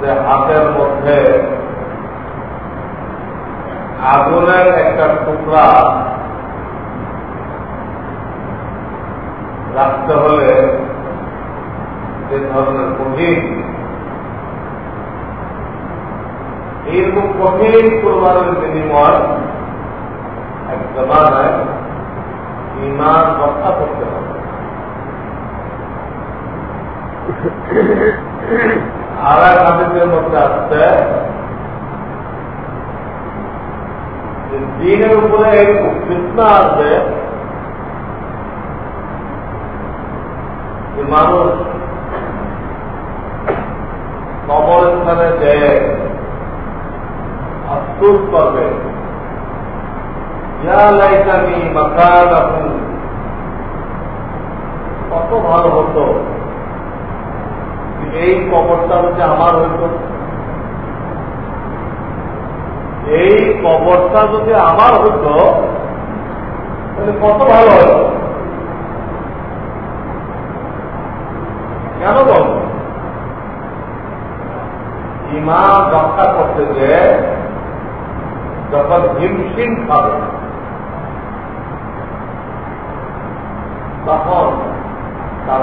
যে হাতের মধ্যে আগুনের একটা টুকরা রাখতে হলে যে ধরনের কঠিন এইরকম কঠিন কোরবানের বিনিময় এক জমানায় ইমান রক্ষা করতে হবে। আর এক হাদিসের মধ্যে আসছে দিনের উপরে ফিতনা আসবে যে মানুষ কবরস্থানে যে আফসুস করবে যা লাইকানি মাকান আপনি কত ভালো হতো। এই কবরটা হচ্ছে আমার হইত। এই কবরটা যদি আমার হইত, তাহলে কত ভালো হতো কেন বল? ইমাম রক্ষা করতে যে যখন হিমশিম খাবে, তখন তার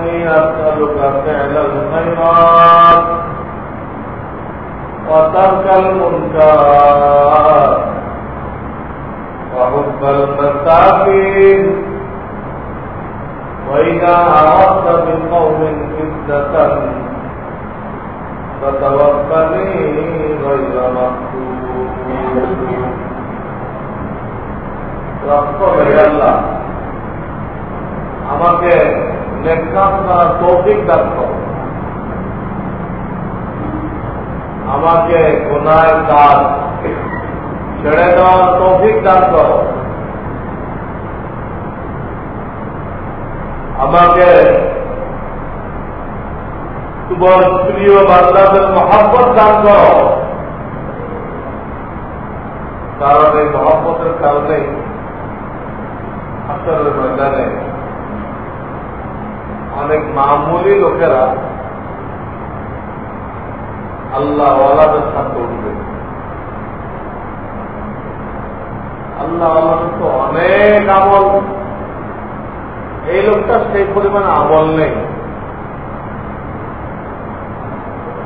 أسألك فعل الخيرات وترك المنكرات وحب المساكين وإذا أردت بقوم فتنة فتوفني غير مفتون رحمة الله আমাকে নেকাম করার তৌফিক দান করো। আমাকে গুনায় কাজ ছেড়ে দেওয়ার তৌফিক দান করো। আমাকে তোমার প্রিয় বান্দাদের মহাব্বত দান করো। কারণ এই মহাব্বতের কারণে আসলে ময়দানে অনেক মামুলি লোকেরা আল্লাহ ওয়ালাদের সাথে উঠবে। আল্লাহ ওয়ালাদের তো অনেক আমল। এই লোকটা সেই পরিমাণে আমল নেই।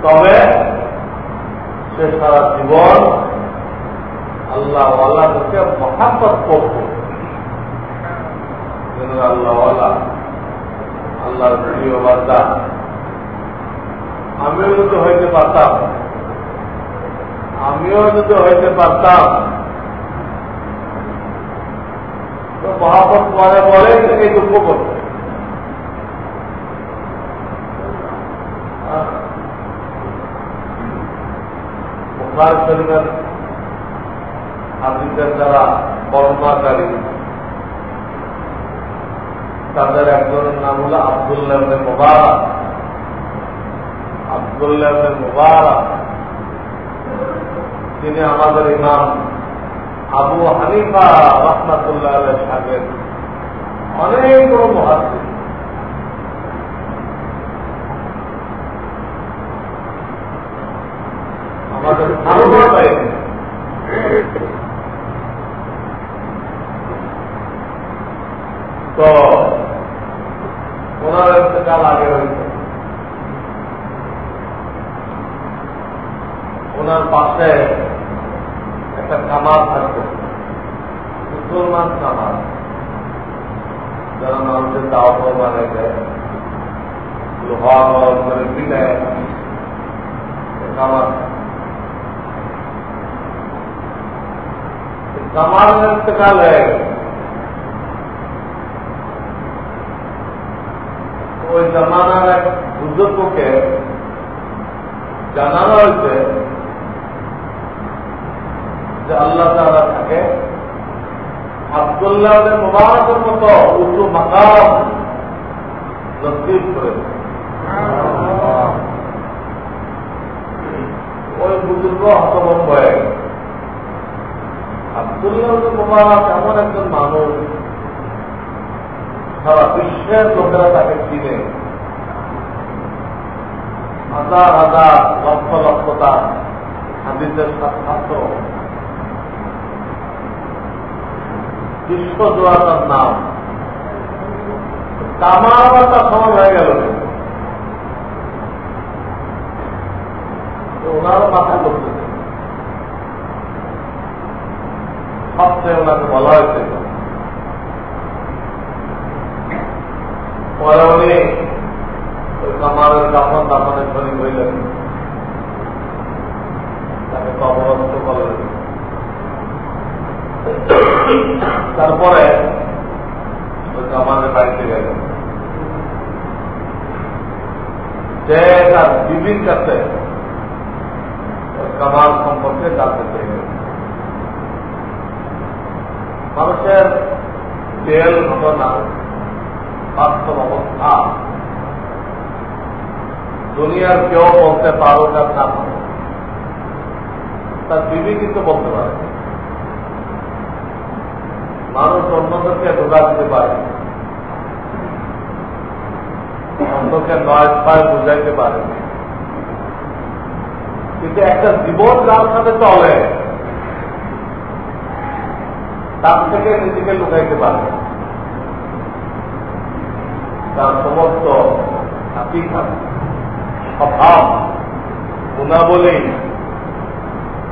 তবে সে সারা জীবন আল্লাহ ওয়ালাদেরকে মহাপত করত আল্লাহ আল্লাহর প্রিয় বার্তা আমিও যদি হইতে পারতাম, আমিও যদি হইতে পারতাম, তো মহাপত পরে বলে এই দুঃখ করতে শরীফের হাদিসের যারা বর্ণাকারী তাদের একজনের নাম হল আবদুল্লাহ মুবারক। আবদুল্লাহ মুবারক, তিনি আমাদের ইমাম। আবু হানিফা রহমাতুল্লাহ সাহেবের অনেক বড় মহাত্মী আমাদের ধারণা পাইনি তো ওনার ইন্তকাল আগে হয়েছে ওনার পাশে একটা কামার থাকতো মুসলমান কামার যারা মানুষের দাও মানে দেয় লোহা করে দিলে কামার কামার ইন্তকাল হয়ে গেছে ওই জামানার এক বুজুর্গকে জানানো হয়েছে যে আল্লাহ তারা থাকে আবদুল্লাহ মুবারকের মতো উঁচু মাকাম নসিব করে ওই বুজুর্গ হতভম্ব হয়ে গেছে আবদুল্লাহ মুবারক এমন একজন মানুষ সারা বিশ্বের লোকেরা তাকে চিনে হাজার হাজার লক্ষ লক্ষ তার হাদিসের সাক্ষাৎ বিশ্ব তার নাম। তার সময় হয়ে গেল। ওনারও মাথা করতেছে সবচেয়ে ওনাকে বলা হয়েছে। পরে উনি ওই কামারের দাফন দাফনে শরীর হইলেন। তাকে কবরস্থ করলেন তারপরে কামারের বাড়িতে গেলেন যে তার বিবির কাছে কামাল সম্পর্কে জানতে চাইলেন মানুষের তেল ঘটনা, বাস্তব অবস্থা, দুনিয়ার কেউ বলতে পারো না তার বিবি কিন্তু বলতে পারে। মানুষ অন্যদেরকে ঢোকা দিতে পারে অন্যকে নয় ছয় বুঝাইতে পারে কিন্তু একটা জীবন যার সাথে চলে, তার থেকে নিজেকে লুকাইতে পারে তার সমস্ত অভাব গুণাবলী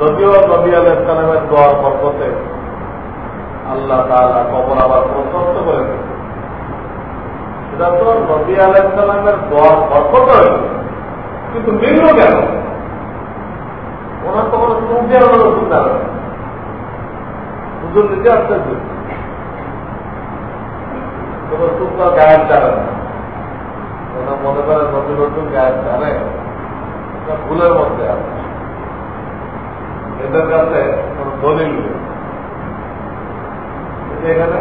যদিও নবী আল ইসলামের দোয়ার বরকতে আল্লাহ তালা কবর আবার প্রশস্ত করে সেটা তো নবী আল ইসলামের দোয়ার বরকত হয়েছে কিন্তু মিলল কেন? ওনার তো কোনো ওনার চিন্তা নেই। হুজুর নিজে আসতে কোন সুখ গায়ের জানে না ওরা মনে করে নতুন নতুন গায়ের জানে ভুলের মধ্যে আছে। এদের কাছে দলিল এখানে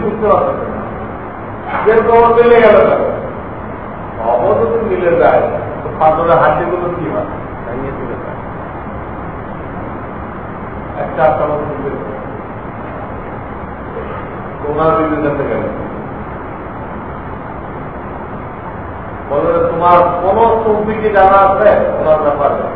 বুঝতে মিলে যায় কি হয়? একটা তোমার কোন সৌদি কি জানা আছে? ওনার ব্যাপারে।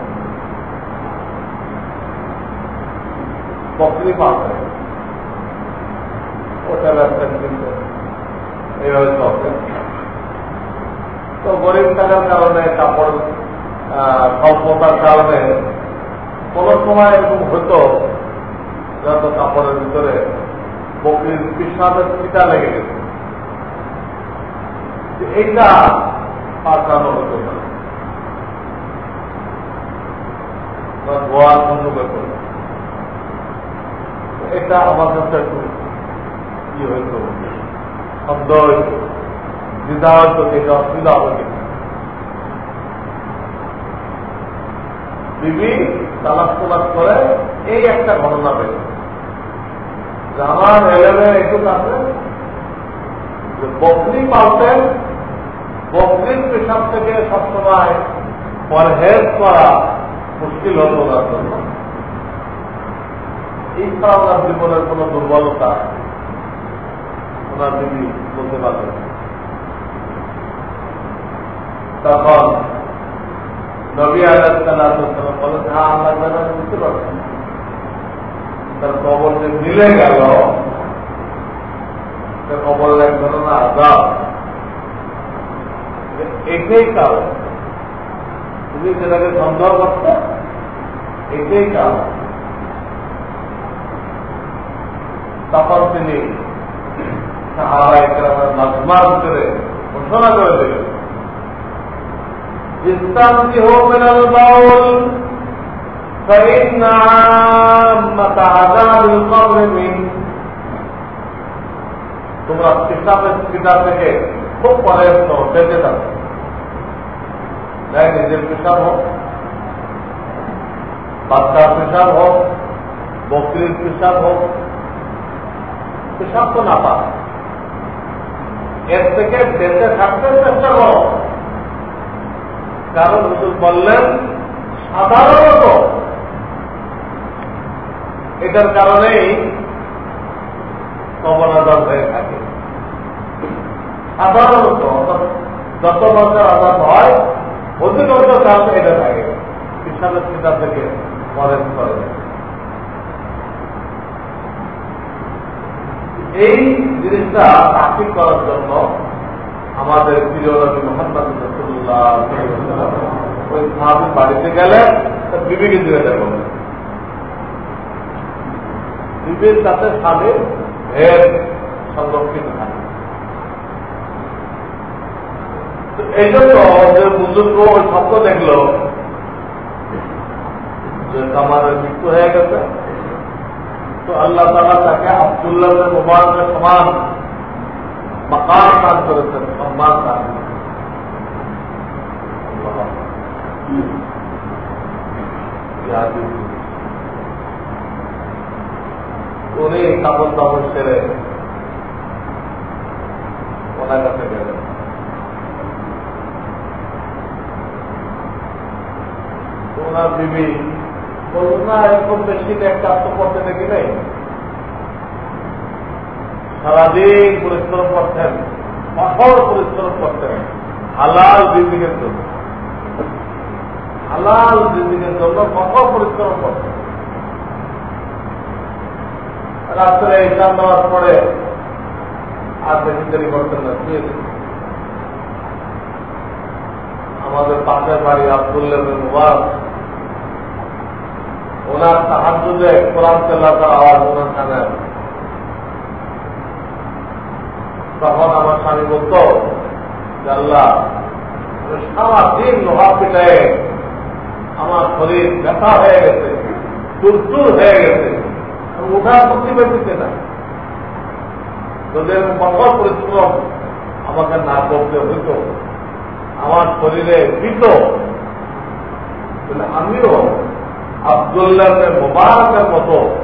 বকরি পালতেন ওটা ব্যবসা কিন্তু এইভাবে চলতেন তো গরিব থাকার কারণে কাপড় স্বল্পতার কারণে কোন সময় এরকম হতো যত কাপড়ের ভিতরে বকরির পিসাবের পিতা লেগে গেছে। এইটা পাল্টানো হতো না। ধোয়া বন্ধ করতে এটা আমার কাছে কি শব্দ হইতো এটা অসুবিধা হবে বিবি তালাক করে, এই একটা ঘটনা পেল আমার এলেভে একটু আছে যে বকরি পালতেন, বকরির পেশাব থেকে সবসময় পরহেজ করা মুশকিল হতো ওনার এই ওনার জীবনের কোন দুর্বলতা ওনার দিদি বলতে পারবেন তখন নবী আলাম বলে হ্যাঁ বুঝতে পারছেন। তার কবর যে মিলে গেল কবর আজাব। এটাই কারণ। তুমি যেটাকে সন্দেহ করছ, এটাই কারণ। তখন তিনি সাহারা একরামের মাজমার করে ঘোষণা করে দিলেন استنزه من البول فإن عامة عذاب القبر منه তোমরা পেশাবের পিতা থেকে খুব পরে বেঁচে থাকো নিজের পেশাব হোক বাচ্চার পেশাব হোক বকরির পেশাব হোক পেশাব তো না পা এর থেকে বেঁচে থাকতে চেষ্টা করো। কারণ হুজুর বললেন, সাধারণত এটার কারণেই কবরাদার হয়ে থাকে। সাধারণত যত বছর আজাদ হয় অধিকাংশ কারণ এটা থাকে। কৃষকের চিন্তা থেকে পরেন করে এই জিনিসটা তাকিব করার জন্য আমাদের প্রিয় মোহাম্মদ ওই বাড়িতে গেলে বিবিকে দিয়ে দেব বিবির কাছে স্বামীর ভেদ সংরক্ষিত থাকে। এই জন্য যে বুজুর্গ ওই স্বপ্ন দেখল যে কামারের মৃত্যু হয়ে গেছে। তো আল্লাহ তালা তাকে আবদুল্লাহ মুবারকের সমান মকান দান করেছেন, সম্মান দান উনি কাপড় তাপড় সেরে ওনার কাছে গেলেন। ওনার বিবি সারাদিন পরিশ্রম করতেন কঠোর পরিশ্রম করতেন হালাল বিল্ডিংয়ের জন্য। হালাল বিল্ডিংয়ের জন্য কঠোর পরিশ্রম করতেন রাত্রে ইসলাম দেওয়ার পরে আর বেশি করতেন না আমাদের পাশের বাড়ি আবদুল্লাহ ওনার সাহায্যে কোরআন তেলাতার আওয়াজ ওনার কানে। তখন আমার স্বামী বলতো আল্লাহ সারাদিন লোহা পিটায় আমার শরীর ব্যথা হয়ে গেছে দুর্দূর হয়ে গেছে উঠার শক্তি পেতেছে না। যদি কঠোর পরিশ্রম আমাকে না করতে হইত, আমার শরীরে দিত আমিও আবদুল্লাহ মোবারকের মতো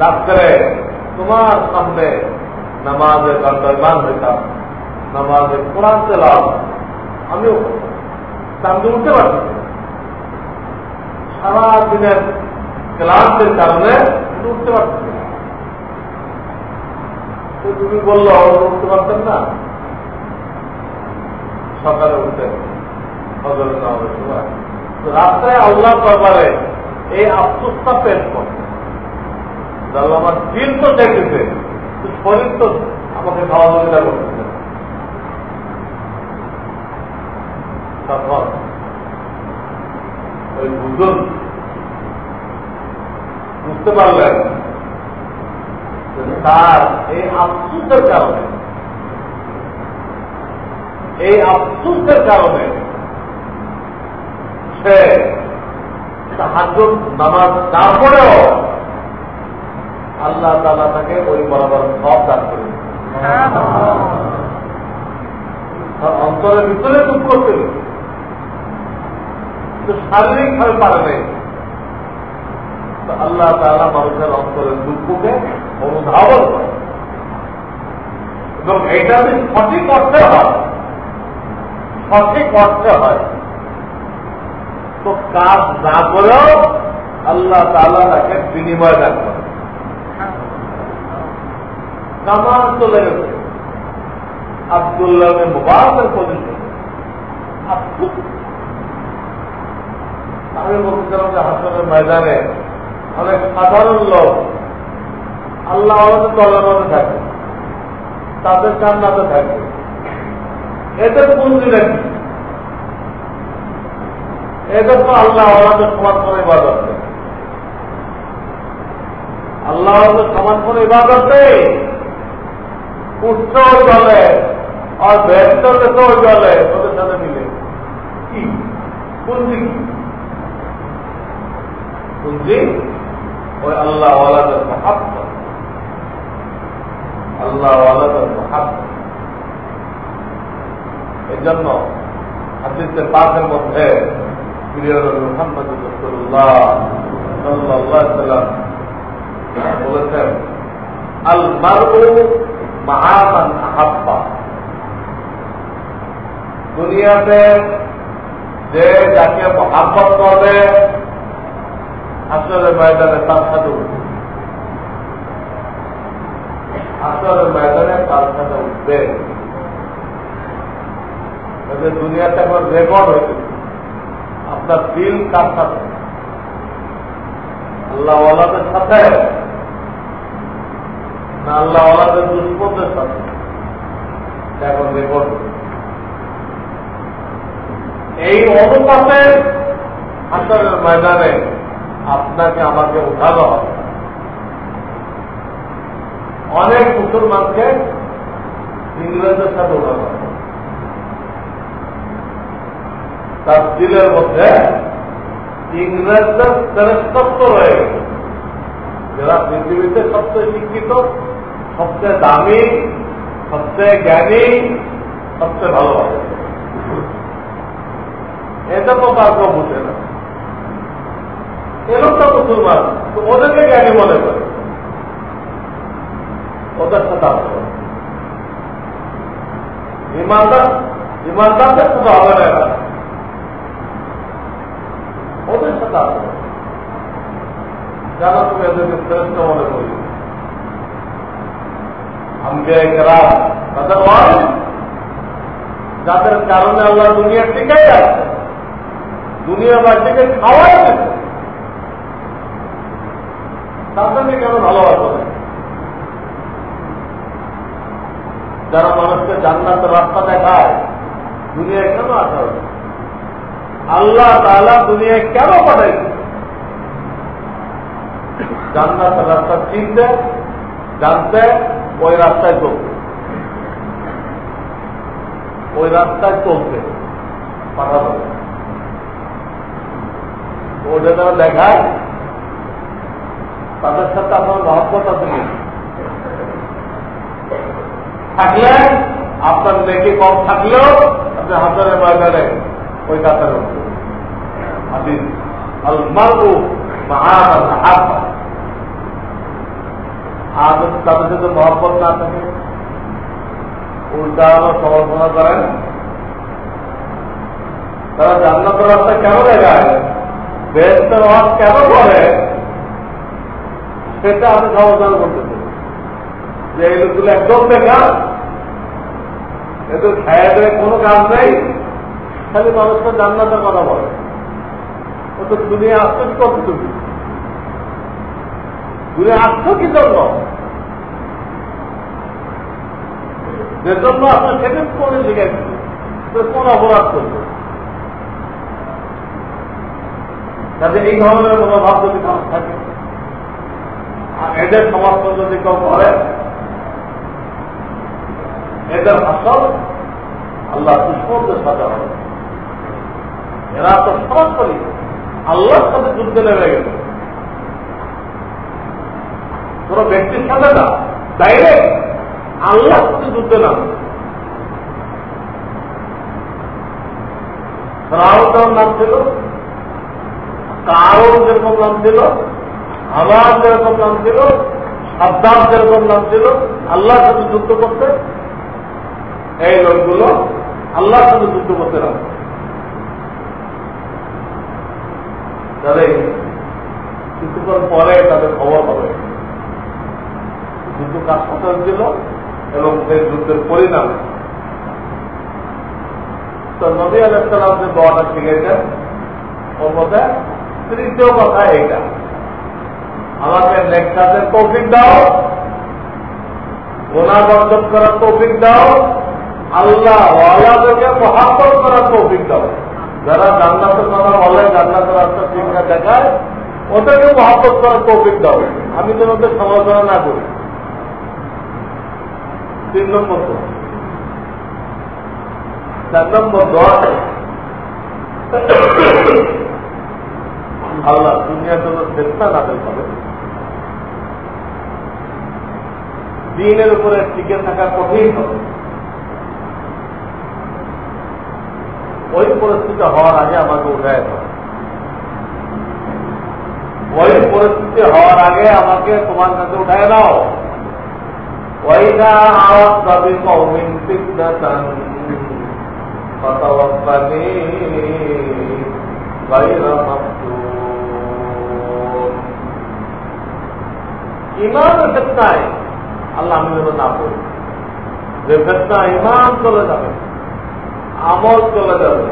রাত্রে তোমার সামনে নামাজে দরদান হইতাম, নামাজে কোরআন তেলাম আমিও সামনে উঠতে পারছি সারা দিনের কারণে উঠতে পারছি তুমি বলল উঠতে পারতেন না? সকালে উঠতে রাস্তায় আল্লাহ দরবারে এই আফসোসটা পেশ করতে আমার দিন তো দেখেছে শরীর তো আমাকে সহযোগিতা বুঝুন বুঝতে পারলেন তার এই আফসুসের কারণে, এই আফসুসের কারণে সে সাহায্য নামাজ। তারপরেও আল্লাহ তালা তাকে ওই বরাবর সব দান করে অন্তরের ভিতরে দুঃখ ছিল। কিন্তু শারীরিক ভাবে পারে নাই। আল্লাহ তালা মানুষের অন্তরের দুঃখকে অনুধাবন করে এবং এটা যদি সঠিক অর্থে হয়, সঠিক অর্থে হয় কাজ না করেও আল্লাহ তালা তাকে বিনিময় দান করে কামান চলে গেছে। আবদুল্লাহ পজিশন আমি বলছিলাম যে হাসনের ময়দানে অনেক সাধারণ লোক আল্লাহ দলের থাকে, তাদের জান্নাতে থাকে। এদের পুঞ্জিটা কি তো আল্লাহ আল্লাহকে সমান করে ইবাদত আল্লাহ আল্লাহ সমান করে ইবাদত উঠতেও জলে আর ব্যস্ত যেতেও জলে ওদের সাথে মিলে। কি? পুঞ্জি কি? পুঞ্জি ওই আল্লাহ আলাদের মহাব্বত। আল্লাহ আলাদের মহাব্বত। এই জন্য হাদিসের পাশের মধ্যে মোহাম্মদ বলেছেন আল মারু মাহামান আহাব্বা। দুনিয়াতে যে যাকে মহাব্বত করবে আসলে ময়দানে তার সাথে উঠবে। আসলে ময়দানে তার সাথে উঠবে। দুনিয়াতে এখন রেকর্ড হয়েছে আপনার দিল কার সাথে? আল্লাহ ওয়ালাদের সাথে? না আল্লাহ ওয়ালাদের দুষ্পদের সাথে? এখন রেকর্ড এই অনুপাতে আসলের ময়দানে আপনাকে আমাকে উঠানো হবে। অনেক মুসলমানকে ইংরেজের সাথে উঠানো হবে। তার দিলের মধ্যে ইংরেজদের শ্রেষ্ঠত্ব রয়ে গেছে। যারা পৃথিবীতে সবচেয়ে শিক্ষিত, সবচেয়ে দামি, সবচেয়ে জ্ঞানী, সবচেয়ে ভালোবাসে। এটা তো তার কেউ বুঝে না। এলো তো মুসলমান, তো ওদেরকে জ্ঞানী মনে করে। ওদের সাথে ইমানদার, ইমানদারদের শুধু হবে না এরা। ওদের সাথে আসবে যারা তুমি এদেরকে শ্রেষ্ঠ মনে করি তাদের যাদের কারণে আল্লাহ দুনিয়া টিকাই আছে দুনিয়াবাসীকে খাওয়াই দিচ্ছে তাদেরকে কেন ভালোবাসো যারা মানুষকে জান্নাতের রাস্তা দেখায়, দুনিয়ায় কেন আসা আল্লাহ তালা দুনিয়ায় কেন পাঠাইছে? জান্নাতের রাস্তা চিনতে জানতে ওই রাস্তায় চলতে ওই রাস্তায় চলতে পাঠানো ওটা যেন দেখায় তাদের সাথে আপনার মহব্বত আছে থাকলে, আপনার নেকি কম থাকলেও আপনি হাজারের ময়দানে ওই কাতারে হাদিস আল মারু মাহাবান হাব্বা। আর তাদের সাথে মহব্বত না থাকে। উল্টা সমর্থনা করেন। তারা জান্নাতের রাস্তা কেন দেখায়? ওয়াজ কেন করে? সেটা আমি করতেছি যে এই লোকগুলো একদম বেকার। এদের খায় কোনো কাজ নেই। খালি মানুষকে জান্নাতের কথা বলে। ও তো দুনিয়া আসছো কি করছ তুমি দুনিয়া আসছো কি জন্য? যে জন্য আপনার কোন অপরাধ করবে যাতে এই ধরনের মনোভাব যদি থাকে? আর এদের সমর্থন যদি কেউ করে, এদের আসল আল্লাহ দুষ্মদের সাথে হবে। এরা তো সরাসরি আল্লাহর সাথে যুদ্ধে নেমে গেছে। না ডাইরেক্ট আল্লাহর সাথে যুদ্ধে নাম রাহুল নাম ছিল কারণ যেরকম নাম ছিল আবার যেরকম নাম ছিল সাবধান যেরকম নাম ছিল আল্লাহর সাথে যুদ্ধ করতে। এই লোকগুলো আল্লাহর সাথে যুদ্ধ করতে নাম তাহলে কিছুক্ষণ পরে তাদের খবর হবে। যুদ্ধ কাজ করতে হচ্ছিল এবং সেই যুদ্ধের পরিণাম। তো নবী আলাইসালাম যে দোয়াটা শিখেছেন ওর মধ্যে তৃতীয় কথা এইটা। আমাকে কাজের তৌফিক দাও গোনা বর্জন করার তৌফিক দাও, আল্লাহ ওয়ালাদেরকে মহাব্বত করার তৌফিক দাও। যারা জান্নাতের কথা বলে, জান্নাতের রাস্তা চিন্তা দেখায়, ওদেরকে মহাব্বত করার তৌফিক দাও। আমি যেন ওদের সমালোচনা না করি। তিন নম্বর তো চার নম্বর দশ আল্লাহ দুনিয়ার জন্য চেষ্টা নাদের হবে দিনের উপরে টিকে থাকা কঠিন হবে। ওই পরিস্থিতি হওয়ার আগে আমাকে উঠায় হবে ওই পরিস্থিতি হওয়ার আগে আমাকে তোমার কাছে উঠায় দাও। ওইটা আওয়াজ দাবি কৌমিন ফিতনাতান فتوفني غير مفتون ইমান ফেতনায় আল্লাহ আমি যেন না পড়ি যে ফেতনা ইমান চলে যাবে আমল চলে যাবে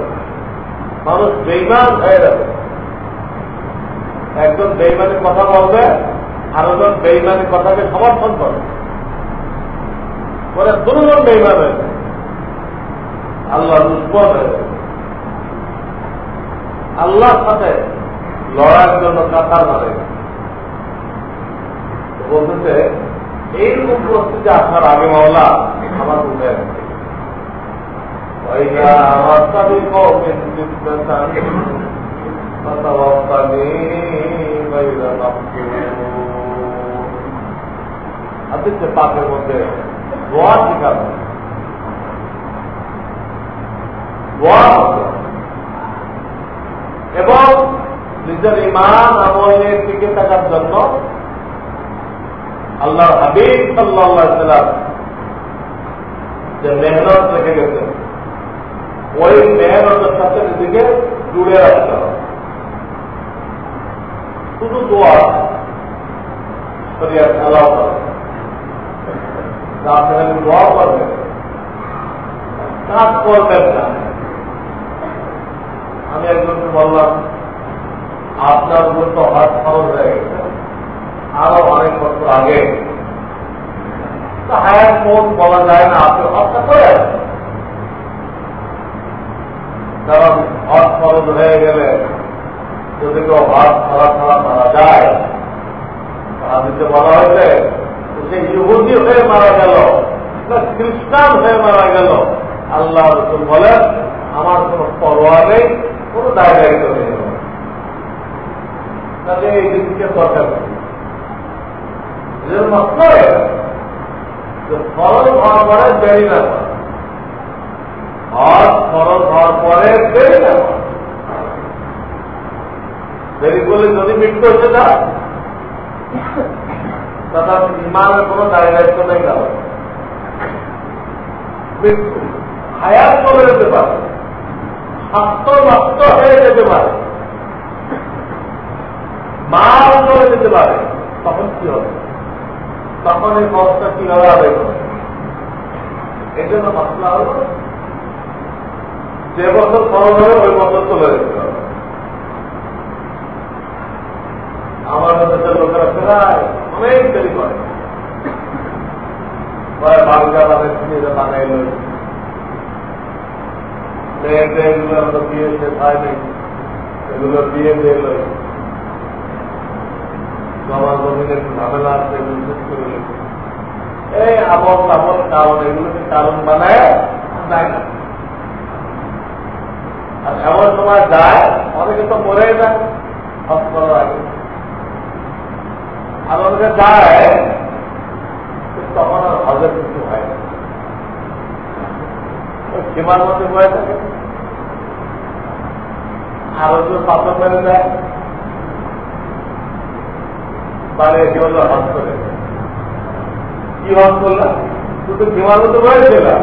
মানুষ বেইমান হয়ে যাবে একজন বেইমানের কথা বলবে আর একজন বেইমানের কথাকে সমর্থন করে পরে দুজন বেইমান হয়ে যায় আল্লাহ দুশ্মন হয়ে যায় আল্লাহর সাথে লড়াইয়ের জন্য কাতার মারে। বলতেছে, এইরকম পরিস্থিতি আপনার আগে মাওলা আমার আমার সাথে পাপের মধ্যে দোয়া শিকার এবং নিজের ইমান আমলে টিকে থাকার জন্য আল্লাহ হাবিব সাল্লাহ যে মেহনত রেখে গেছেন ওই মেহনতের সাথে নিজেকে জুড়ে রাখতে হবে। শুধু দোয়া শরিয়ার খেলাও করে আপনারা দোয়া করবেন। কাজ করবেন না আমি একজনকে বললাম আপনার উপর তো হাত খরচ হয়ে গেছে আরও অনেক বছর আগে হায়ার কোন বলা যায় না আপনি হত্যা করে কারণ হজ খরচ হয়ে গেলে যদি কেউ হাত ছাড়া ছাড়া মারা যায় হাদিতে বলা হয়েছে সে ইহুদি হয়ে মারা গেল না খ্রিস্টান হয়ে মারা গেল আল্লাহ রসুল বলেন আমার কোন পরোয়া নেই কোন দায় দায়িত্ব নেই তাহলে এই দিকে দরকার নেই ফরজ হওয়ার পরে দেরি না হজ ফরজ হওয়ার পরে দেরি না দেরি করলে যদি মৃত্যু হচ্ছে না তথা ইমানের কোন দায় দায়িত্ব নেই কারণ মৃত্যু হায়াত চলে যেতে পারে স্বাস্থ্য নষ্ট হয়ে যেতে পারে মাল চলে যেতে পারে তখন কি হবে তখন এই খরচটা কীভাবে আদায় করবে এই জন্য মশলা হল যে বছর খরচ হবে ওই বছর চলে যেতে হবে আমাদের দেশের লোকেরা প্রায় অনেক দেরি করে বাড়িটা তাদের নিজে বানাইল মেয়েগুলো আমরা সে খায় নেই। এগুলো দিয়ে লই জমা জমিনের ঝামেলা আছে শেষ করে। এই আবল তাবল কারণ এগুলোকে কারণ বানায়? যায় না আর এমন সময় যায়, অনেকে তো মরে যায় করার আগে। আর অনেকে যায় তখন আর হজের কিছু হয় না। সীমার মধ্যে বয়ে থাকে। আর ওই পাথর মেরে দেয়। তাহলে এটি হজ করে কি হজ করলাম শুধু সীমার মধ্যে বয়েছিলাম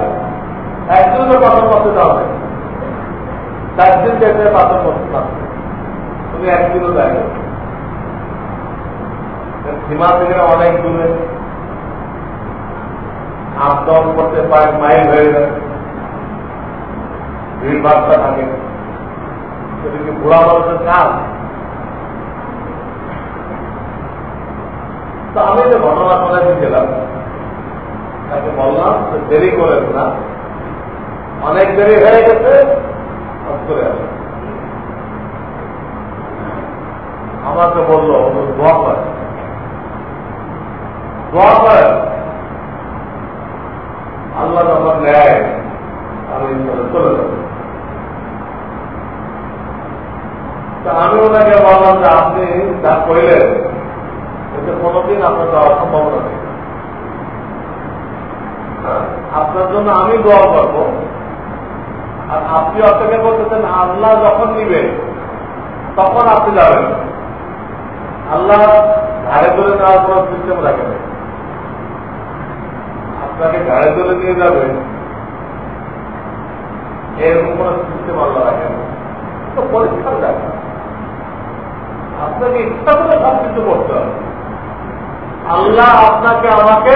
একদিন তো পাথর করতে হবে চার দিন পাথর করতে পারবে তুমি একদিনও দেয় সীমা থেকে অনেক দূরে। আপ করতে পারে মাইল হয়ে যায়। ভিড় ভাড়টা থাকে। সেদিকে ঘোরা মানুষের কাজ তো আমি যে ঘটনা শোনাতে গেলাম, তাকে বললাম দেরি করেন না, অনেক দেরি হয়ে গেছে করে আসে আমাকে বলল দোয়া করে দোয়া করে আল্লাহ আমার নেয়, আমি চলে যাব। আমি ওনাকে বললাম যে আপনি যা কইলেন, এতে কোনোদিন আপনার যাওয়ার সম্ভাবনা নেই। আপনার জন্য আমি দোয়া করব। আর আপনি অপেক্ষা করতেছেন আল্লাহ যখন নিবে তখন আপনি যাবেন। আল্লাহ ঘাড়ে ধরে নেওয়ার কোন সিস্টেম রাখে নেই আপনাকে ঘাড়ে ধরে নিয়ে যাবে, এরকম কোন সিস্টেম আল্লাহ রাখে না তো পরীক্ষার দেখা আপনাকে ইচ্ছা করে সব কিছু করতে হবে। আল্লাহ আপনাকে আমাকে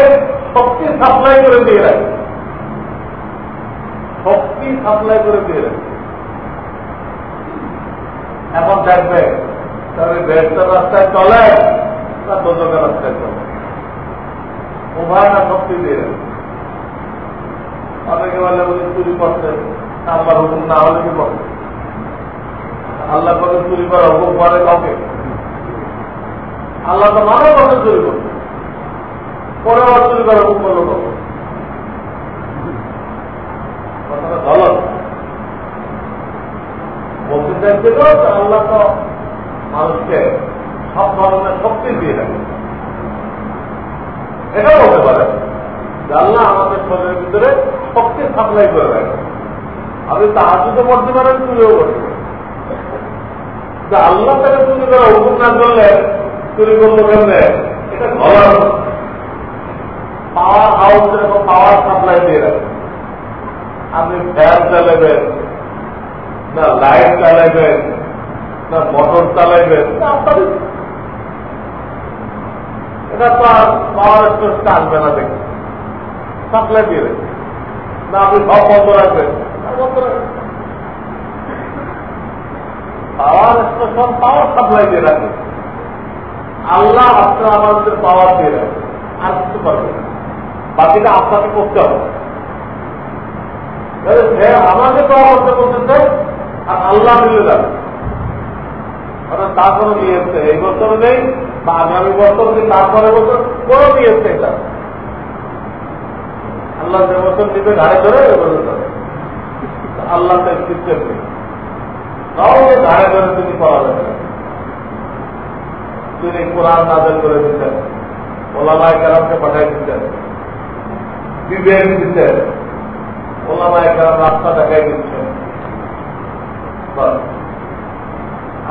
শক্তি সাপ্লাই করে দিয়ে রাখে। শক্তি সাপ্লাই করে দিয়ে রাখে। এখন দেখবে তবে ব্যস্তার রাস্তায় চলে, না দোজকের রাস্তায় চলে। উভয় না শক্তি দিয়ে রাখে। অনেকে বলে, উনি চুরি করছে। আল্লাহ হুকুম না হলে কি করবে? আল্লাহ কবে চুরি করা হুকুম করে কাউকে? আল্লাহ তো মানব কবে চুরি করছে পরে আবার চুরি করা হুকুম করল কবে কথাটা আল্লাহ তো মানুষকে সব ধরনের শক্তি দিয়ে রাখে বলতে পারে আল্লাহ আমাদের শরীরের ভিতরে শক্তি সাপ্লাই করে রাখে আপনি তাহাজুতে পড়তে পারেন চুরিও করতে আল্লাহ তাকে চুরি করা হুকুম না করলে চুরি করল কেমনে? এটা পাওয়ার এবং পাওয়ার সাপ্লাই দিয়ে রাখে। আপনি ফ্যান চালাবেন, না লাইট চালাবেন, না মোটর এটা তো আর পাওয়ার স্টোর টানবে না দেখি সাপ্লাই দিয়ে রাখবে না আপনি সব বন্ধ রাখবেন। পাওয়ার স্টেশন পাওয়ার সাপ্লাই দিয়ে রাখে। আল্লাহ আপনার আমাদের পাওয়ার দিয়ে রাখে আর কিছু করবে বাকিটা আপনাকে করতে হবে। সে আমাকে পাওয়া করতে করতেছে আর আল্লাহ মিলে যাবে। অর্থাৎ তা কোনো নিয়েছে এই বছর নেই, বা আগামী বছর নেই তারপরে বছর কোনো নিয়েছে এটা আল্লাহ যে বছর নিবে ঘাড়ে ধরে আল্লাহ তাই সিস্টেম। নেই কাউকে ঘাড়ে ধরে তিনি করা যাবে তিনি কোরআন নাজল করে দিতেন। ওলামায় কেরামকে পাঠাই দিতেন। বিবেক দিতেন। ওলামায় কেরাম রাস্তা দেখাই দিচ্ছেন।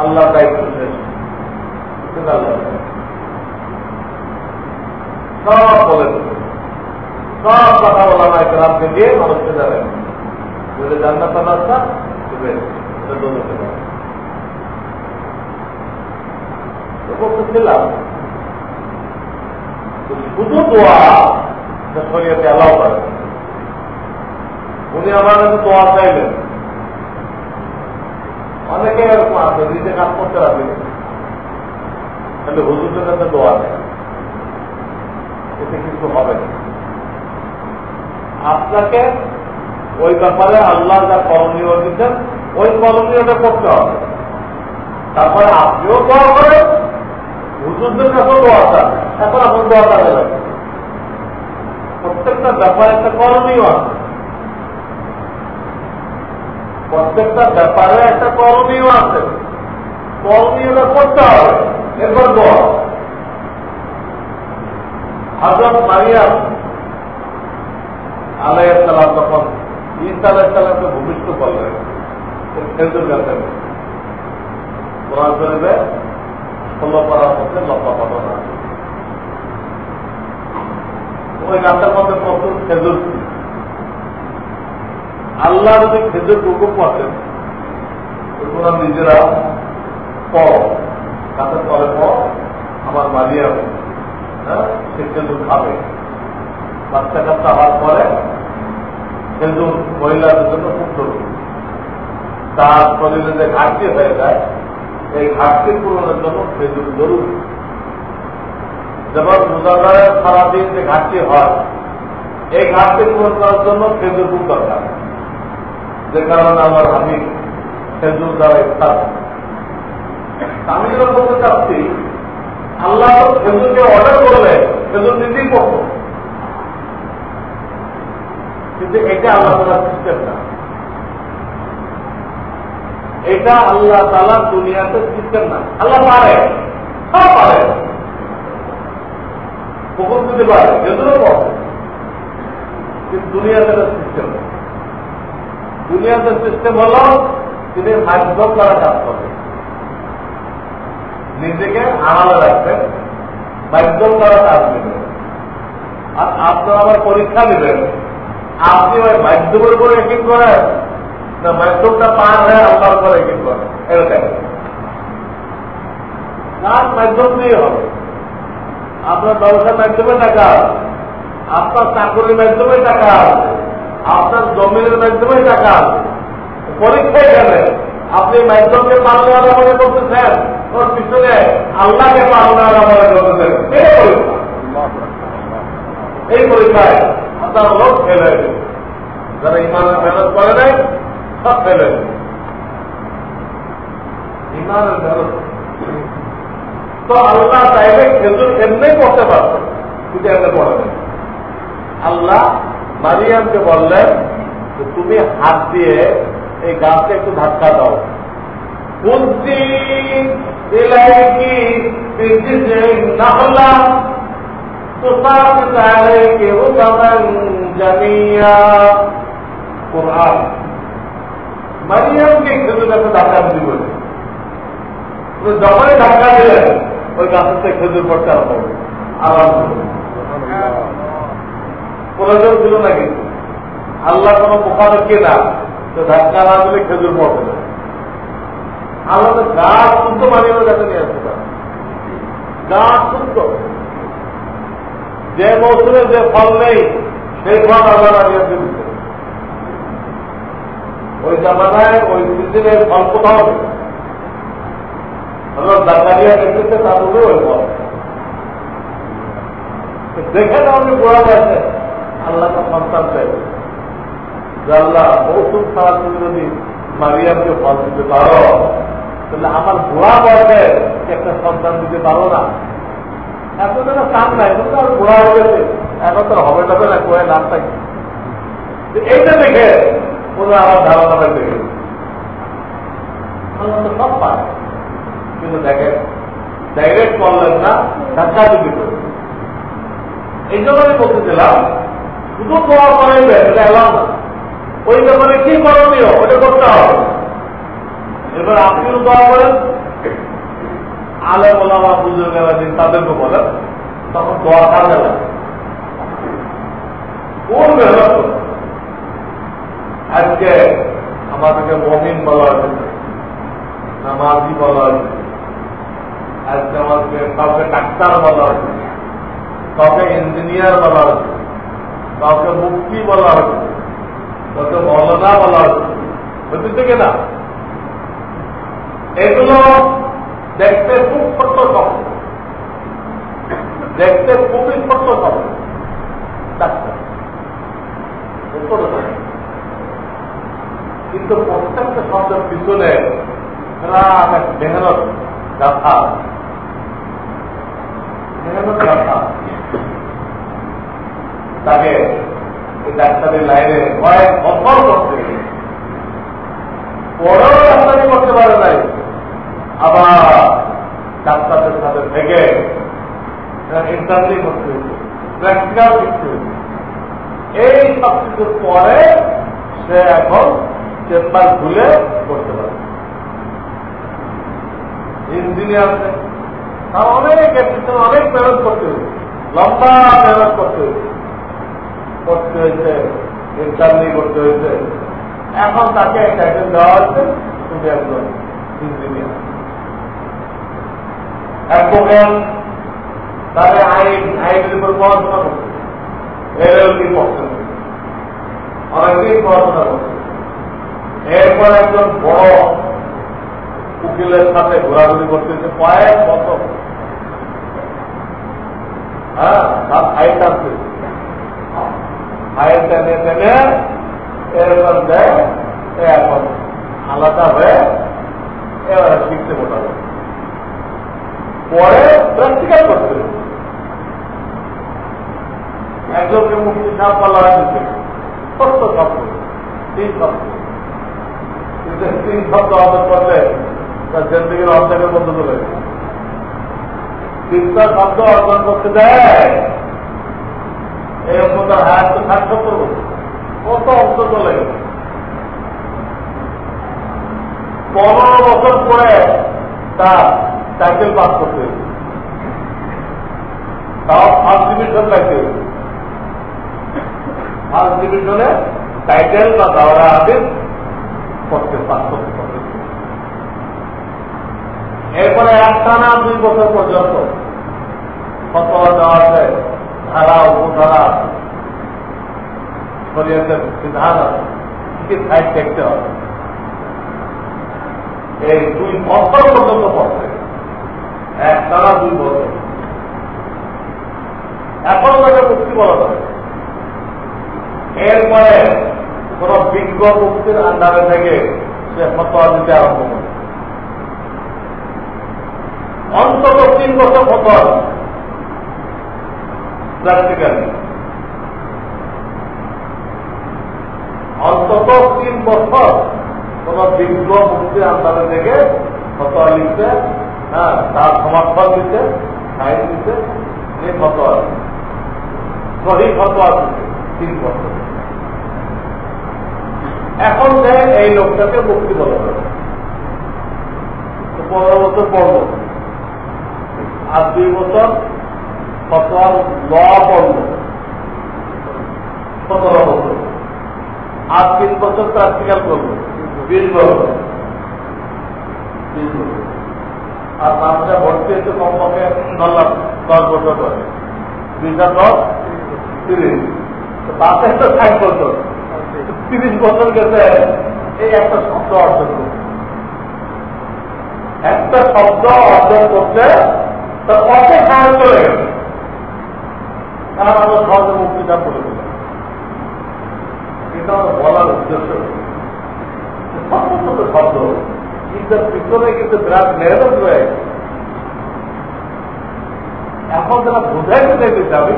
আল্লাহ দায়িত্ব শেষ সব বলে সব কথা ওলামায় কেরামকে দিয়ে মানুষকে যদি জান্নাত রাস্তা বিবেক করতেছিলাম। শুধু দোয়া শরীয়তে অ্যালাউ উনি আমার কাছে দোয়া চাইলেন। অনেকে এরকম আছে, নিজে কাজ করতে পারবে তাহলে কাছে দোয়া এতে কিছু হবে আপনাকে ওই ব্যাপারে আল্লাহ যা করণীয় দিচ্ছেন, ওই করণীয়টা করতে হবে। তারপরে আপনিও দোয়া করেন হুজুরদের কাছেও দোয়া চান এখন আপনার দোয়া লাগে প্রত্যেকটা ব্যাপার একটা করণীয় আছে। প্রত্যেকটা ব্যাপারে একটা করণীয় আছে। করণীয়টা করতে হবে। এরপর দোয়া হজরত মারিয়াম আলাই সালাম তখন ঈসা আলাই সালামকে ভূমিষ্ঠ করলেন। খেজুর গাছের ষোলো করার মধ্যে লম্বা ঘটনা ওই গাছের মধ্যে প্রচুর খেজুর আল্লাহ যদি খেজুর হুকুম করতেন তোমরা নিজেরা পড় গাছের তলে পড় আমার মালিয়া হ্যাঁ? সে খেজুর খাবে। বাচ্চা কাচ্চা হওয়ার পরে খেজুর মহিলাদের জন্য খুব জরুরি। তার শরীরে যে ঘাটতি হয়ে যায় এই ঘাটতি পূরণের জন্য খেজুর জরুরি। যেমন রোজাদারের সারাদিন যে ঘাটতি হয়, এই ঘাটতি পূরণ করার জন্য খেজুর খুব দরকার। যে কারণে আমার হাবিব খেজুর দ্বারা ইফতার আমি যেটা বলতে চাচ্ছি, আল্লাহ খেজুরকে অর্ডার করলে খেজুর নিজেই করতো। কিন্তু এটা আল্লাহ সিস্টেম না। এটা আল্লাহ তালা দুনিয়াতে সিস্টেম না। আল্লাহ পারে। সব পারে। হুকুম দিতে পারে পারে। কিন্তু দুনিয়াতে সিস্টেম দুনিয়াতে সিস্টেম হল তিনি মাধ্যম দ্বারা কাজ করবেন নিজেকে আড়ালে রাখবেন মাধ্যম দ্বারা কাজ নেবেন আর আপনার আবার পরীক্ষা নেবেন আপনি ওই মাধ্যমের উপরে একই করেন। না মাধ্যমটা পার হয়ে আল্লাহর মাধ্যম দিয়ে হবে। আপনার ব্যবসার মাধ্যমে টাকা আপনার চাকরির মাধ্যমে টাকা আপনার জমিনের মাধ্যমে টাকা আছে। পরীক্ষায় গেলে আপনি মাধ্যমকে পালনারা মনে করতেছেন, ওর পিছনে আল্লাহকে পালনারা মনে করতেছেন। এই পরীক্ষায় আপনার লোক ফেলে যারা ইমানের মেহনত করে নেয় সব ফেলে তো আল্লাহ চাইলে খেজুর এমনি করতে পারত কিন্তু এমনি পড়ে নেই আল্লাহ মারিয়ামকে বললেন তুমি হাত দিয়ে এই গাছকে একটু ধাক্কা দাও। নাহলা? মারিয়ামকে খেজুর গাছে ধাক্কা দিতে বলে। যখনই ধাক্কা দিলেন, ওই থেকে খেজুর পড়তে হবে আরাম প্রয়োজন ছিল না কিন্তু। আল্লাহ কোনো মোকাবেকে না তো ধাক্কা না দিলে খেজুর পড়বে না। আল্লাহ তো গাছ শুদ্ধ মারিয়ামের কাছে নিয়ে আসতে পারে গাছ শুদ্ধ। যে মৌসুমে যে ফল নেই, সেই ফল আল্লাহ মারিয়ামকে দিতে ওই জামানায় ওই সিজনের ফল কোথাও তার উপরে ওই ফল দেখে না আপনি বোঝা যাচ্ছে, আল্লাহ সন্তান আল্লাহ যদি মারিয়ামকে ফল দিতে পারো, তাহলে আমার বুড়া বয়সে একটা সন্তান দিতে পারো না? এখন যেন কাম নাই এখন তো আর বুড়া হয়ে গেছে। এখন তো হবে না কোয়ে নাম থাকে এইটা দেখে ওরা আমার ধারণা দেখে আল্লাহ সব পায় কিন্তু দেখেন ডাইরেক্ট করলেন না ধাক্কা এই জন্য আমি বলতেছিলাম শুধু দোয়া করাইবে এটা এলাম না। ওই ব্যাপারে কি করণীয় ওটা করতে হবে। এবার আপনিও দোয়া করেন। আলে বলামা বুঝে গেলেন তাদেরকে বলেন তখন দোয়া কাজে লাগে কোন মেহনত আজকে আমাদেরকে মমিন বলা হয়েছে, নামাজি বলা হয়েছে। আজকে আমাদেরকে কাউকে ডাক্তার বলা হয়েছে, কাউকে ইঞ্জিনিয়ার বলা হচ্ছে কাউকে মুক্তি বলা হচ্ছে কাউকে মৌলানা বলা হচ্ছে হচ্ছে কি না? এগুলো দেখতে খুব ছোট্ট শব্দ দেখতে খুবই ছোট্ট শব্দ ডাক্তার কিন্তু প্রত্যেকটা শব্দের পিছনে মেহনত গাথা মেহনত গাথা তাকে ডাক্তারের লাইনে কয়েক বছর করতে পরেও ডাক্তারি করতে পারে নাই। আবার ডাক্তারদের সাথে থেকে ইন্টারভিউ করতে প্র্যাকটিক্যাল শিখতে হয়েছে। এই সব কিছুর পরে সে এখন চেম্বার খুলে করতে পারে। ইঞ্জিনিয়ার তার অনেক অনেক মেহনত করতে হয়েছে। লম্বা মেহনত করতে হয়েছে। করতে হয়েছে ইন্টারনি করতে হয়েছে। এখন তাকে টাইটেল দেওয়া হয়েছে, তুমি একজন ইঞ্জিনিয়ার অ্যাডভোকেট, তাহলে আইন আইনের উপর পড়াশোনা করছে। এলএলবি পড়ছেন অনেকেই পড়াশোনা করছে। এরপর একজন বড় উকিলের সাথে ঘোরাঘুরি করতেছে কয়েক বছর। হ্যাঁ তার আইন আছে। ভাইয়ের টেনে টেনে এরকম দেয় এখন আলাদা হয়ে এবার শিখতে মোটাবে পরে প্র্যাকটিক্যাল করতে একজনকে মুক্তি সাপ পাল্লা দিচ্ছে সত্য শব্দ তিন তিন শব্দ অর্জন করলে তার জিন্দগির অর্ধেকের মধ্যে চলে তিনটা শব্দ অর্জন করতে দেয়। এরকম তার হায়াত তো ষাট সত্তর বছর। কত অর্থ চলে গেছে। পনেরো বছর পরে তার সাইকেল পাস করতে তাও ফার্স্ট ডিভিশন পাইতে ফার্স্ট ডিভিশনে টাইটেল বা দাওরা আদেশ করতে পারবে এরপরে একটানা দুই বছর পর্যন্ত ফতোয়া দেওয়া ধারা, উপধারা, শরীয়তের বিধান আছে সাইড দেখতে হবে। এই দুই বছর পর্যন্ত পড়ছে এক টানা দুই বছর। এখন তাকে মুক্তি বলা যাবে। এরপরে কোন বিজ্ঞ মুক্তির আন্ডারে থেকে সে ফতোয়া দিতে আরম্ভ করে। অন্তত তিন বছর ফতোয়া প্র্যাকটিক্যালি। অন্তত তিন বছর কোন বিজ্ঞ মুক্তির আন্ডারে থেকে ফতোয়া লিখতে হ্যাঁ তার সমর্থন দিতে সাইন দিতে এই ফতোয়া সহি ফতোয়া দিতে তিন বছর। এখন যে এই লোকটাকে মুক্তি বলা হবে পনেরো বছর পড়ল আর দুই বছর ফতোয়ার ল পড়ল সতেরো বছর। আর তিন বছর প্র্যাকটিক্যাল করব। বিশ বছর। আর মানুষের ভর্তি হচ্ছে কমপক্ষে দশ বছর করে আর দশ, তিরিশ। তাতে তো ষাট বছর। তিরিশ বছর গেছে, এই একটা শব্দ অর্জন করছে। একটা শব্দ অর্জন করতে তার কত সময় চলে গেছে। তারা আমরা সহজে মুক্তিটা করে দিল। এটা বলার উদ্দেশ্য। ছোট শব্দ কিন্তু পিছনে কিন্তু বিরাট মেহনত রয়ে এখন যারা বোঝাই বোঝাইতে যাবি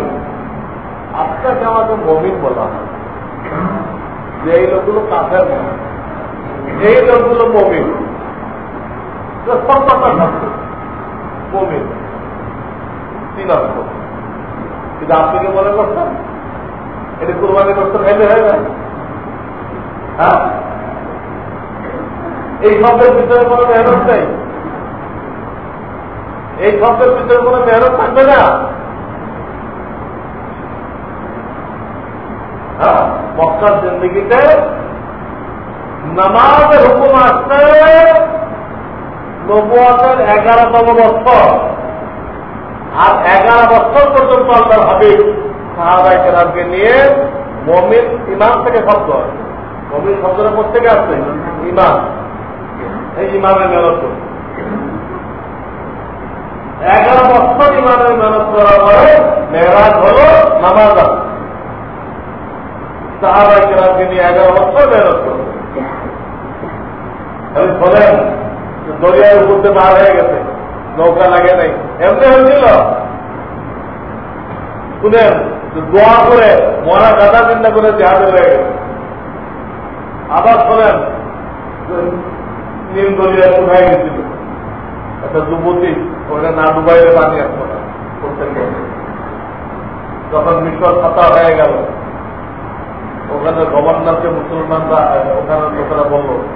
আপনাকে আমাকে মমিন বলা হয়। যে এই লোকগুলো কাফের এই লোকগুলো মমিন মমিন। কিন্তু আপনি কি মনে করছেন? এটা কোরবানি করতে ফেলে হয়ে হ্যাঁ? এই শব্দের ভিতরে কোনো মেহনত নেই। এই শব্দের ভিতরে কোনো মেহনত থাকবে না হ্যাঁ মক্কার জিন্দগিতে নামাজের হুকুম আসতে নবুয়াদের এগারোতম বছর। আর এগারো বছর পর্যন্ত আল্লাহর হাবিব সাহাবাই কেরামকে নিয়ে মমিন ইমান থেকে শব্দ মমিন শব্দটা থেকে আসছে? ইমান এই ইমানের মেহনত। এগারো বছর ইমানের মেহনত করার পরে মেহরাজ হল নামাজ আছে সাহাবাই কেরামকে নিয়ে এগারো বছর মেহনত করবে শোনেন দরিয়ার উপর পার হয়ে গেছে, নৌকা লাগে নাই। এমনি হয়েছিল। শুনেন, দোয়া করে মরা গাদা চিন্তা করে জাহাজে হয়ে গেছে। আবার শোনেন নীল দরিয়া শুকাই গেছিল। একটা যুবতী ওটা না ডুবাইলে পানি আসতো না। প্রত্যেক যখন মিশর খাতা হয়ে গেল ওখানে গভর্নরকে মুসলমানরা, ওখানে লোকেরা বলল,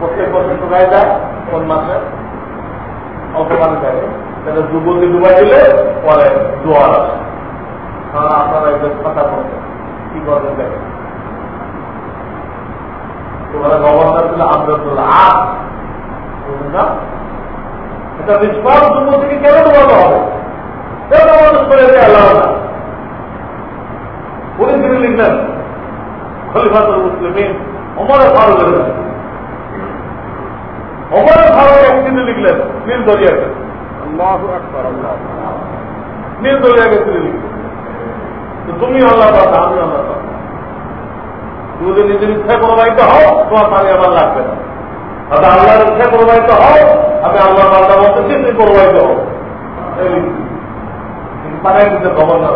প্রত্যেক বছর শুকাই যায়? কোন মাসে? থাকে তাহলে যুবতী ডুবাই দিলে পরে জোয়ার আসে। কারণ আপনারা এদের কথা বলছেন কি করবেন দেখেন ওখানে গভর্নর ছিল এটা নিষ্পাপ যুবতীকে কেন ডুবাতে হবে? কেন আমাদের শরীরে আল্লাহ উনি তিনি লিখলেন খলিফাতুল মুসলিমিন অমরে ফারুক অমরে ফারুক একদিন লিখলেন নীল দরিয়াকে। নীল দরিয়াকে তিনি লিখলেন। তুমি আল্লাহ কথা আমি আল্লাহ তুমি যদি নিজের ইচ্ছায় প্রবাহিত হও তোমার পানি আমার লাগবে না। হয়তো আল্লাহর ইচ্ছায় প্রবাহিত হও আমি আল্লাহ বান্দা বলতেছি তুমি প্রবাহিত হও। পানির মধ্যে খবর না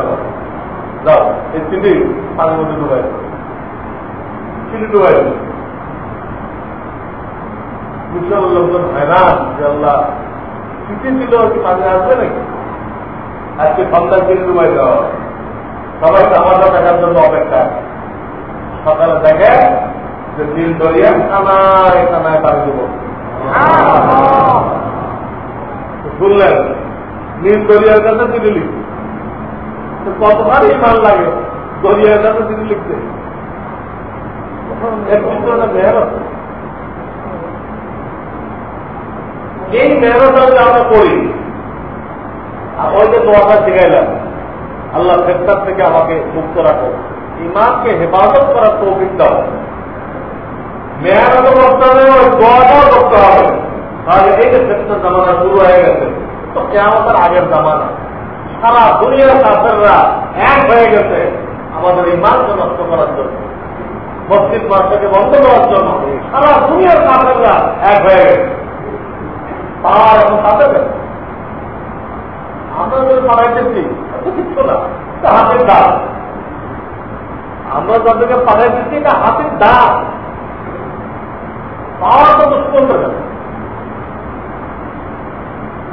যাও এই চিঠি পানির মধ্যে ডুবাই আজকে সন্ধ্যার চিঠি ডুবাই দেওয়া সবাই দেখার জন্য অপেক্ষা। সকালে দেখে যে দিন দরিয়া কানায় কানায় পানি দেব। শুনলেন? নীল দরিয়ার কাছে লিখছে। কতবার ইমান লাগে? দরিয়ার কাছে চিঠি লিখতে। মেহনত এই মেহনত যদি আমরা করি। ওই যে শিখাইলাম, আল্লাহ ফেরতার থেকে আমাকে মুক্ত রাখো। ইমানকে হেফাজত করার তৌফিক দাও। মেয়ারও করতে হবে ওই দোয়াটাও করতে হবে। তাহলে এই যে ফেরতার জামানা শুরু হয়ে গেছে, তো কেমন আগের জামানা। সারা দুনিয়ার কাফেররা এক হয়ে গেছে আমাদের ইমানকে নষ্ট করার জন্য। মসজিদ মার্কেটকে বন্ধ করার জন্য সারা দুনিয়ার কাফেররা এক হয়ে গেছে। পাওয়ার এখন তাদের আমরা যদি পাঠাইতেছি কিচ্ছু না, এটা হাতের দাম আমরা যাদেরকে পাঠাইতেছি, এটা হাতের দাম পাওয়ার তো না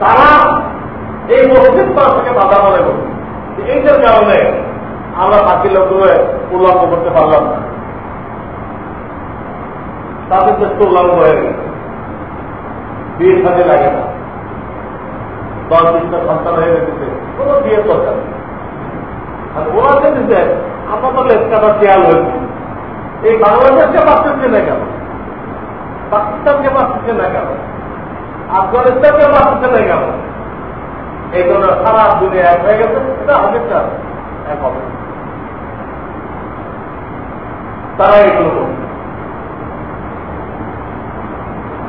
তারা এই মসজিদ থেকে বাধা মনে করি এইটার কারণে আমরা বাকি লোকগুলো উল্লঙ্ঘ করতে পারলাম না। তাদের দেশ উল্লঙ্ঘ হয়ে গেছে, বিয়ে সাথে লাগে না। দশ বিশটা সন্তান হয়ে গেছে কোনো বিয়ের দরকার আর ওরা যে দিতে আমরা তো লেসকাটা খেয়াল হয়েছে এই বাংলাদেশকে বাঁচতেছে না কেন? পাকিস্তানকে বাঁচতেছে না কেন? আফগানিস্তানকে বাঁচতেছে না কেন? এই জন্য সারা দুনিয়া এক হয়ে গেছে, এটা হাজিরটা এক হবে তারা এগুলো করছে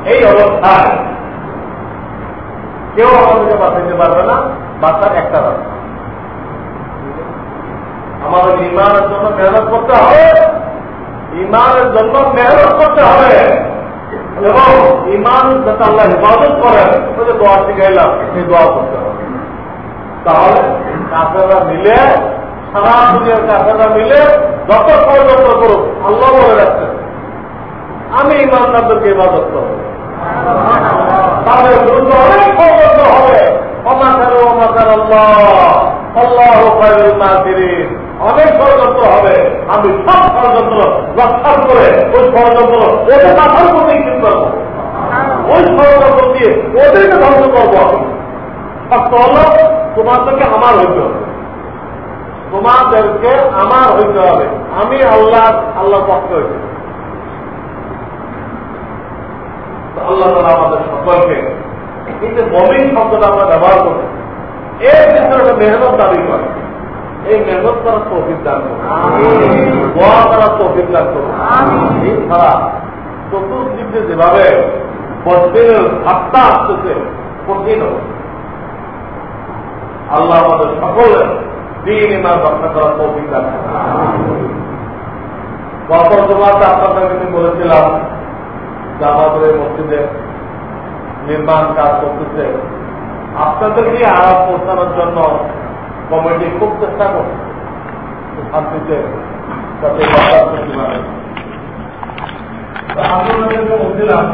এই অবস্থায় কেউ আমাদেরকে বাঁচাইতে পারবে না, বাঁচার একটা রাস্তা। আমাদের ইমানের জন্য মেহনত করতে হবে, ইমানের জন্য মেহনত করতে হবে। এবং ইমান যাতে আল্লাহ হেফাজত করেন ওই যে দোয়া শিখাইলাম সেই দোয়া করতে হবে। তাহলে কাফেররা মিলে, সারা দুনিয়ার কাফেররা মিলে যত ষড়যন্ত্র করুক, আল্লাহ বলে রাখছেন, আমি ইমানদারদেরকে ইবাদত করব। তাদের বিরুদ্ধে অনেক হবে অনেক ষড়যন্ত্র হবে আমি সব ষড়যন্ত্র রক্ষা করে ওই ষড়যন্ত্র ওদের মাথার ওই ষড়যন্ত্র দিয়ে ওদেরকে ধ্বংস করব আমি আমার হইতে হবে তোমাদেরকে আমার হইতে হবে আমি আল্লাহ আল্লাহ পক্ষে হইতে আল্লাহ তালা আমাদের সকলকে এই যে মমিন শব্দটা আমরা ব্যবহার করি এর ভিতরে একটা মেহনত দাবি করে। এই মেহনত করার তৌফিক দান করুন। দোয়া করার তৌফিক দান করুন। এছাড়া চতুর্দিকে যেভাবে বস্তির ভাবটা আসতেছে কঠিন আল্লাহ আমাদের সকলের দিন ইমান রক্ষা করার তৌফিক দান গত জমাতে আপনাদের কিন্তু বলেছিলাম এই মসজিদে নির্মাণ কাজ করতেছে। আপনাদেরকে আরাম পৌঁছানোর জন্য কমিটি খুব চেষ্টা করছে। শান্তিতে যাতে আপনাদেরকে বলছিলাম